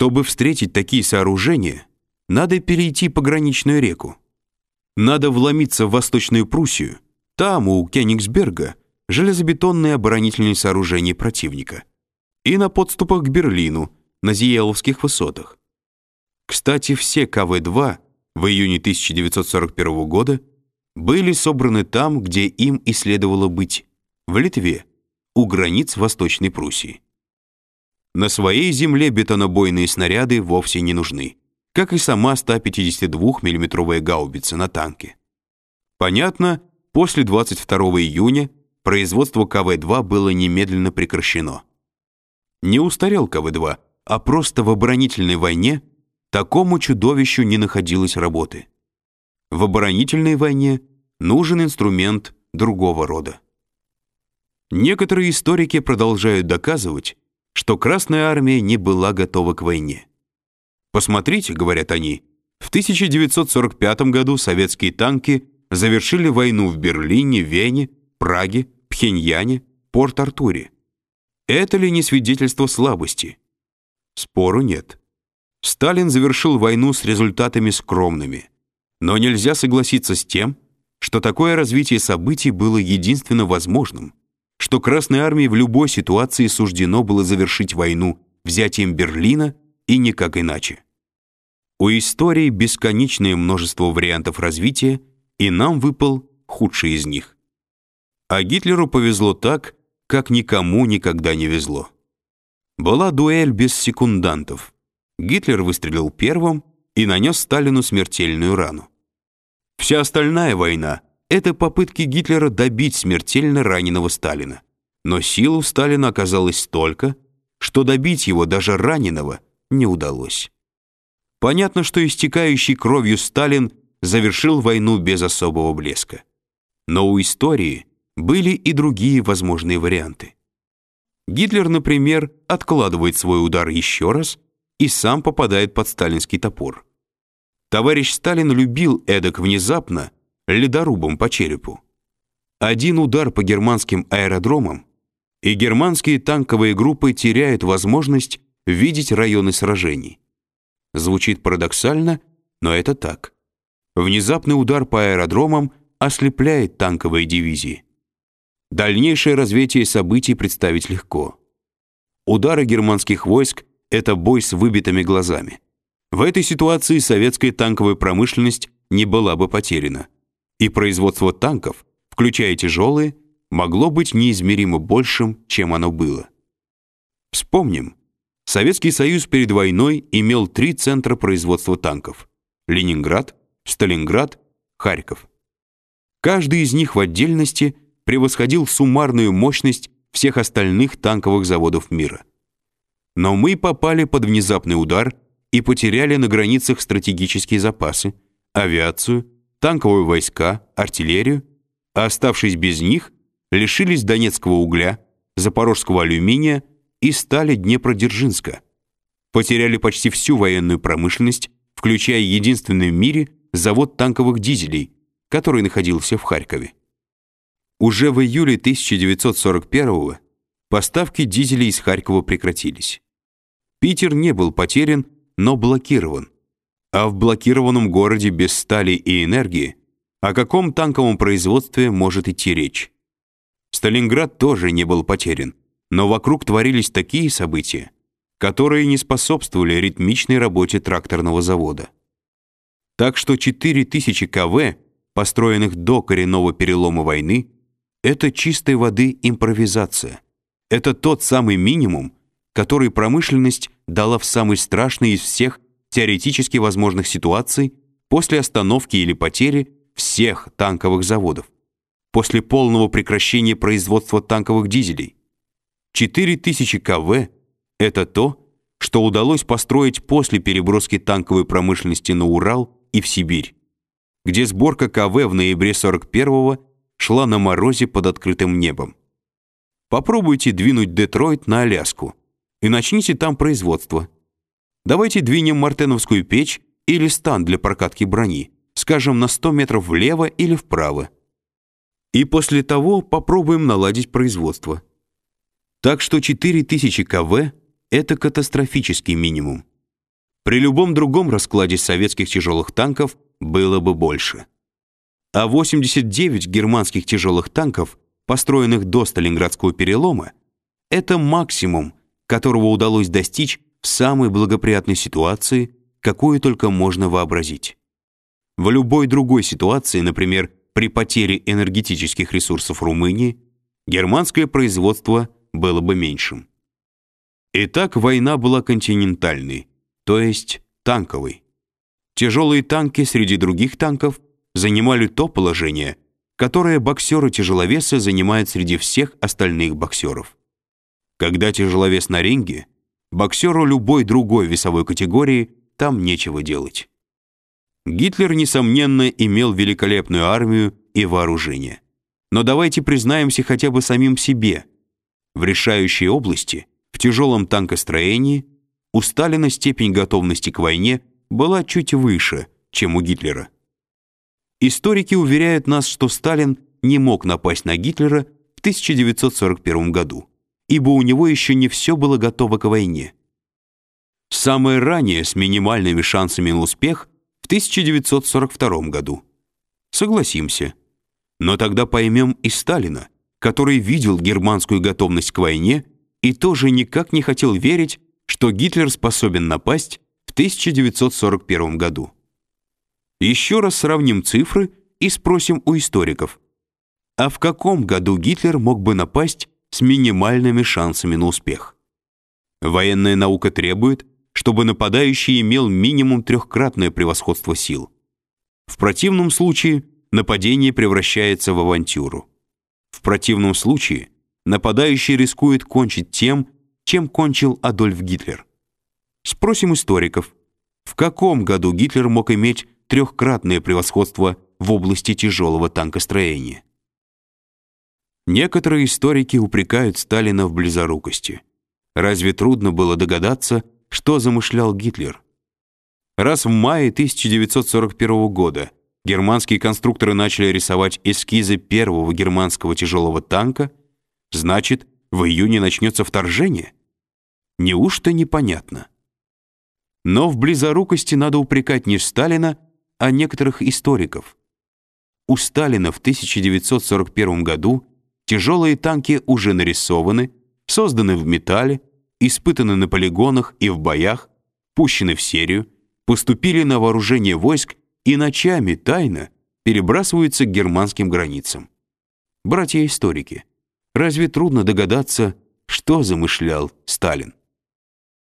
Чтобы встретить такие сооружения, надо перейти пограничную реку. Надо вломиться в Восточную Пруссию. Там, у Кёнигсберга, железобетонные оборонительные сооружения противника. И на подступах к Берлину, на Зиеловских высотах. Кстати, все КВ-2 в июне 1941 года были собраны там, где им и следовало быть, в Литве, у границ Восточной Пруссии. На своей земле бетонобойные снаряды вовсе не нужны, как и сама 152 миллиметровая гаубица на танке. Понятно, после 22 июня производство КВ-2 было немедленно прекращено. Не устарел КВ-2, а просто в оборонительной войне такому чудовищу не находилось работы. В оборонительной войне нужен инструмент другого рода. Некоторые историки продолжают доказывать, что Красная армия не была готова к войне. Посмотрите, говорят они, в 1945 году советские танки завершили войну в Берлине, Вене, Праге, Пхеньяне, Порт-Артуре. Это ли не свидетельство слабости? Спору нет. Сталин завершил войну с результатами скромными. Но нельзя согласиться с тем, что такое развитие событий было единственно возможным, что Красной армии в любой ситуации суждено было завершить войну взятием Берлина и никак иначе. У истории бесконечное множество вариантов развития, и нам выпал худший из них. А Гитлеру повезло так, как никому никогда не везло. Была дуэль без секундантов. Гитлер выстрелил первым и нанес Сталину смертельную рану. Вся остальная война это попытки Гитлера добить смертельно раненого Сталина. Но сил у Сталина оказалось столько, что добить его даже раненого не удалось. Понятно, что истекающий кровью Сталин завершил войну без особого блеска. Но у истории были и другие возможные варианты. Гитлер, например, откладывает свой удар еще раз и сам попадает под сталинский топор. Товарищ Сталин любил эдак внезапно ледорубом по черепу. Один удар по германским аэродромам, и германские танковые группы теряют возможность видеть районы сражений. Звучит парадоксально, но это так. Внезапный удар по аэродромам ослепляет танковые дивизии. Дальнейшее развитие событий представить легко. Удары германских войск — это бой с выбитыми глазами. В этой ситуации советская танковая промышленность не была бы потеряна и производство танков, включая тяжелые, могло быть неизмеримо большим, чем оно было. Вспомним, Советский Союз перед войной имел три центра производства танков – Ленинград, Сталинград, Харьков. Каждый из них в отдельности превосходил суммарную мощность всех остальных танковых заводов мира. Но мы попали под внезапный удар и потеряли на границах стратегические запасы, авиацию, танковые войска, артиллерию, а оставшись без них, лишились донецкого угля, запорожского алюминия и стали Днепродзержинска. Потеряли почти всю военную промышленность, включая единственный в мире завод танковых дизелей, который находился в Харькове. Уже в июле 1941 поставки дизелей из Харькова прекратились. Питер не был потерян, но блокирован. А в блокированном городе без стали и энергии о каком танковом производстве может идти речь? Сталинград тоже не был потерян, но вокруг творились такие события, которые не способствовали ритмичной работе тракторного завода. Так что 4000 КВ, построенных до коренного перелома войны, это чистой воды импровизация. Это тот самый минимум, который промышленность дала в самый страшный из всех теоретически возможных ситуаций после остановки или потери всех танковых заводов, после полного прекращения производства танковых дизелей. 4000 КВ – это то, что удалось построить после переброски танковой промышленности на Урал и в Сибирь, где сборка КВ в ноябре 41-го шла на морозе под открытым небом. Попробуйте двинуть Детройт на Аляску и начните там производство – Давайте двинем мартеновскую печь или стан для прокатки брони, скажем, на 100 метров влево или вправо. И после того попробуем наладить производство. Так что 4000 КВ – это катастрофический минимум. При любом другом раскладе советских тяжелых танков было бы больше. А 89 германских тяжелых танков, построенных до Сталинградского перелома, это максимум, которого удалось достичь в самой благоприятной ситуации, какую только можно вообразить. В любой другой ситуации, например, при потере энергетических ресурсов Румынии, германское производство было бы меньшим. Итак, война была континентальной, то есть танковой. Тяжелые танки среди других танков занимали то положение, которое боксеры-тяжеловесы занимают среди всех остальных боксеров. Когда тяжеловес на ринге, боксеру любой другой весовой категории там нечего делать. Гитлер, несомненно, имел великолепную армию и вооружение. Но давайте признаемся хотя бы самим себе. В решающей области, в тяжелом танкостроении, у Сталина степень готовности к войне была чуть выше, чем у Гитлера. Историки уверяют нас, что Сталин не мог напасть на Гитлера в 1941 году ибо у него еще не все было готово к войне. Самое раннее с минимальными шансами на успех в 1942 году. Согласимся. Но тогда поймем и Сталина, который видел германскую готовность к войне и тоже никак не хотел верить, что Гитлер способен напасть в 1941 году. Еще раз сравним цифры и спросим у историков, а в каком году Гитлер мог бы напасть с минимальными шансами на успех. Военная наука требует, чтобы нападающий имел минимум трехкратное превосходство сил. В противном случае нападение превращается в авантюру. В противном случае нападающий рискует кончить тем, чем кончил Адольф Гитлер. Спросим историков, в каком году Гитлер мог иметь трехкратное превосходство в области тяжелого танкостроения? Некоторые историки упрекают Сталина в близорукости. Разве трудно было догадаться, что замышлял Гитлер? Раз в мае 1941 года германские конструкторы начали рисовать эскизы первого германского тяжелого танка, значит, в июне начнется вторжение? Неужто непонятно? Но в близорукости надо упрекать не Сталина, а некоторых историков. У Сталина в 1941 году Тяжелые танки уже нарисованы, созданы в металле, испытаны на полигонах и в боях, пущены в серию, поступили на вооружение войск и ночами тайно перебрасываются к германским границам. Братья-историки, разве трудно догадаться, что замышлял Сталин?